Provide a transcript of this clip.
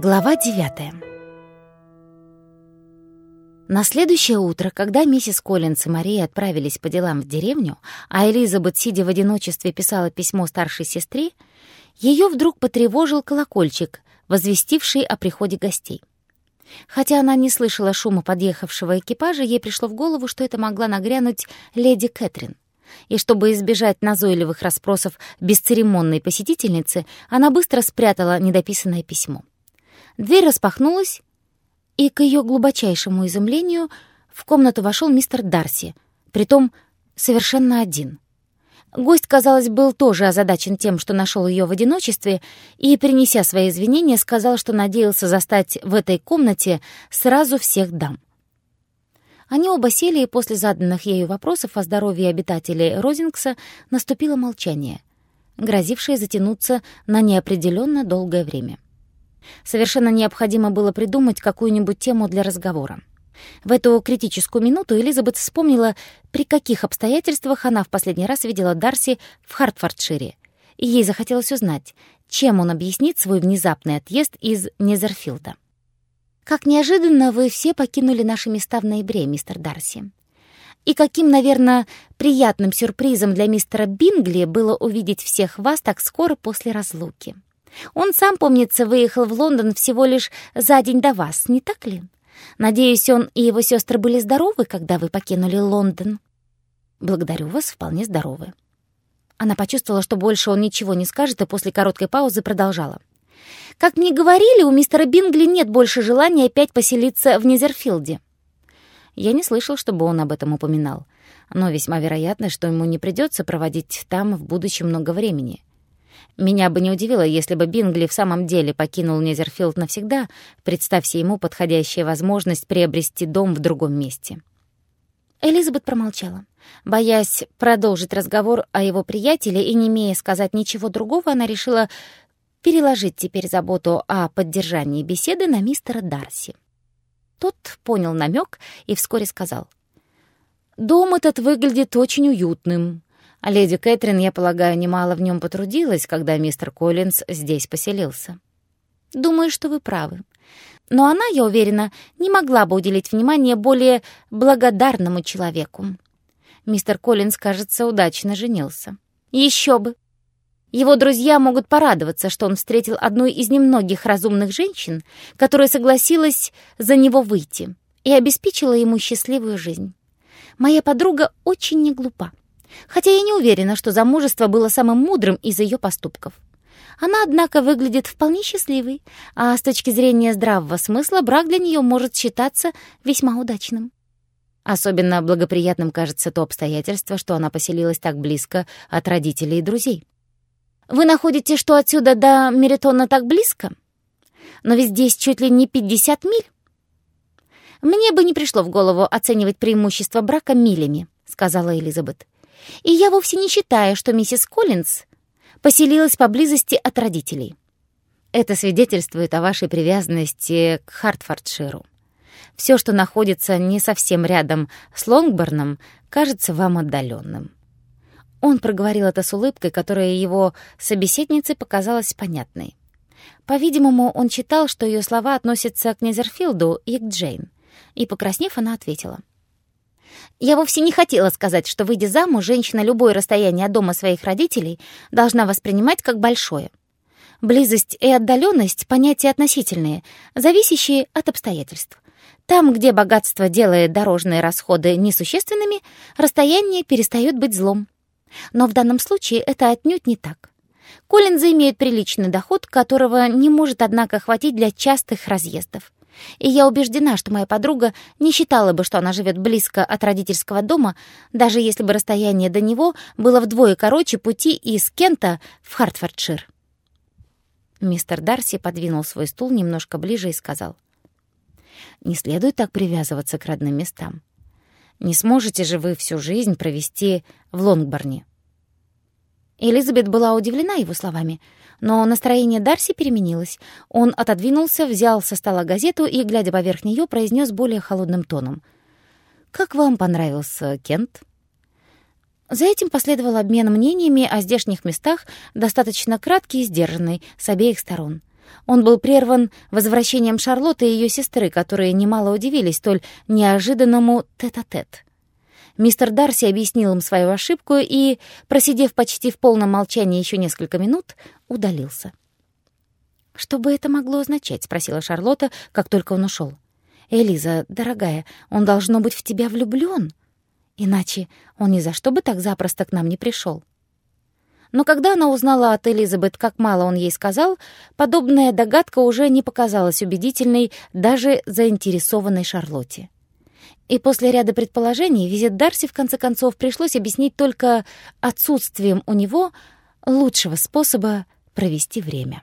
Глава девятая На следующее утро, когда миссис Коллинс и Мария отправились по делам в деревню, а Элизабет, сидя в одиночестве, писала письмо старшей сестре, ее вдруг потревожил колокольчик, возвестивший о приходе гостей. Хотя она не слышала шума подъехавшего экипажа, ей пришло в голову, что это могла нагрянуть леди Кэтрин. И чтобы избежать назойливых расспросов бесцеремонной посетительницы, она быстро спрятала недописанное письмо. Дверь распахнулась, и, к ее глубочайшему изумлению, в комнату вошел мистер Дарси, притом совершенно один — Гость, казалось, был тоже озадачен тем, что нашел ее в одиночестве, и, принеся свои извинения, сказал, что надеялся застать в этой комнате сразу всех дам. Они оба сели, и после заданных ею вопросов о здоровье обитателей Розингса наступило молчание, грозившее затянуться на неопределенно долгое время. Совершенно необходимо было придумать какую-нибудь тему для разговора. В эту критическую минуту Элизабет вспомнила, при каких обстоятельствах она в последний раз видела Дарси в Хартфордшире. И ей захотелось узнать, чем он объяснит свой внезапный отъезд из Незерфилда. «Как неожиданно вы все покинули наши места в ноябре, мистер Дарси. И каким, наверное, приятным сюрпризом для мистера Бингли было увидеть всех вас так скоро после разлуки. Он сам, помнится, выехал в Лондон всего лишь за день до вас, не так ли?» Надеюсь, он и его сестры были здоровы, когда вы покинули Лондон?» «Благодарю вас, вполне здоровы». Она почувствовала, что больше он ничего не скажет, и после короткой паузы продолжала. «Как мне говорили, у мистера Бингли нет больше желания опять поселиться в Низерфилде». Я не слышал, чтобы он об этом упоминал, но весьма вероятно, что ему не придется проводить там в будущем много времени. Меня бы не удивило, если бы Бингли в самом деле покинул Незерфилд навсегда, представься ему подходящая возможность приобрести дом в другом месте. Элизабет промолчала. Боясь продолжить разговор о его приятеле и не имея сказать ничего другого, она решила переложить теперь заботу о поддержании беседы на мистера Дарси. Тот понял намек и вскоре сказал. «Дом этот выглядит очень уютным. А леди Кэтрин, я полагаю, немало в нем потрудилась, когда мистер Коллинз здесь поселился. Думаю, что вы правы. Но она, я уверена, не могла бы уделить внимание более благодарному человеку. Мистер Коллинз, кажется, удачно женился. Еще бы! Его друзья могут порадоваться, что он встретил одну из немногих разумных женщин, которая согласилась за него выйти и обеспечила ему счастливую жизнь. Моя подруга очень не глупа. Хотя я не уверена, что замужество было самым мудрым из ее поступков. Она, однако, выглядит вполне счастливой, а с точки зрения здравого смысла брак для нее может считаться весьма удачным. Особенно благоприятным кажется то обстоятельство, что она поселилась так близко от родителей и друзей. Вы находите, что отсюда до Меритона так близко? Но ведь здесь чуть ли не 50 миль. Мне бы не пришло в голову оценивать преимущество брака милями, сказала Элизабет. И я вовсе не считаю, что миссис Коллинз поселилась поблизости от родителей. Это свидетельствует о вашей привязанности к Хартфордширу. Все, что находится не совсем рядом с Лонгборном, кажется вам отдаленным. Он проговорил это с улыбкой, которая его собеседнице показалась понятной. По-видимому, он читал, что ее слова относятся к Незерфилду и к Джейн. И, покраснев, она ответила. Я вовсе не хотела сказать, что, выйдя замуж, женщина любое расстояние от дома своих родителей должна воспринимать как большое. Близость и отдаленность — понятия относительные, зависящие от обстоятельств. Там, где богатство делает дорожные расходы несущественными, расстояние перестает быть злом. Но в данном случае это отнюдь не так. Коллинз имеет приличный доход, которого не может, однако, хватить для частых разъездов. И я убеждена, что моя подруга не считала бы, что она живет близко от родительского дома, даже если бы расстояние до него было вдвое короче пути из Кента в Хартфордшир. Мистер Дарси подвинул свой стул немножко ближе и сказал. «Не следует так привязываться к родным местам. Не сможете же вы всю жизнь провести в Лонгборне». Элизабет была удивлена его словами — но настроение Дарси переменилось. Он отодвинулся, взял со стола газету и, глядя поверх нее, произнес более холодным тоном. «Как вам понравился Кент?» За этим последовал обмен мнениями о здешних местах, достаточно краткий и сдержанный, с обеих сторон. Он был прерван возвращением Шарлотты и ее сестры, которые немало удивились столь неожиданному тет-а-тет. Мистер Дарси объяснил им свою ошибку и, просидев почти в полном молчании еще несколько минут, удалился. «Что бы это могло означать?» — спросила Шарлотта, как только он ушел. «Элиза, дорогая, он должно быть в тебя влюблён. Иначе он ни за что бы так запросто к нам не пришёл». Но когда она узнала от Элизабет, как мало он ей сказал, подобная догадка уже не показалась убедительной даже заинтересованной Шарлотте. И после ряда предположений визит Дарси в конце концов пришлось объяснить только отсутствием у него лучшего способа провести время.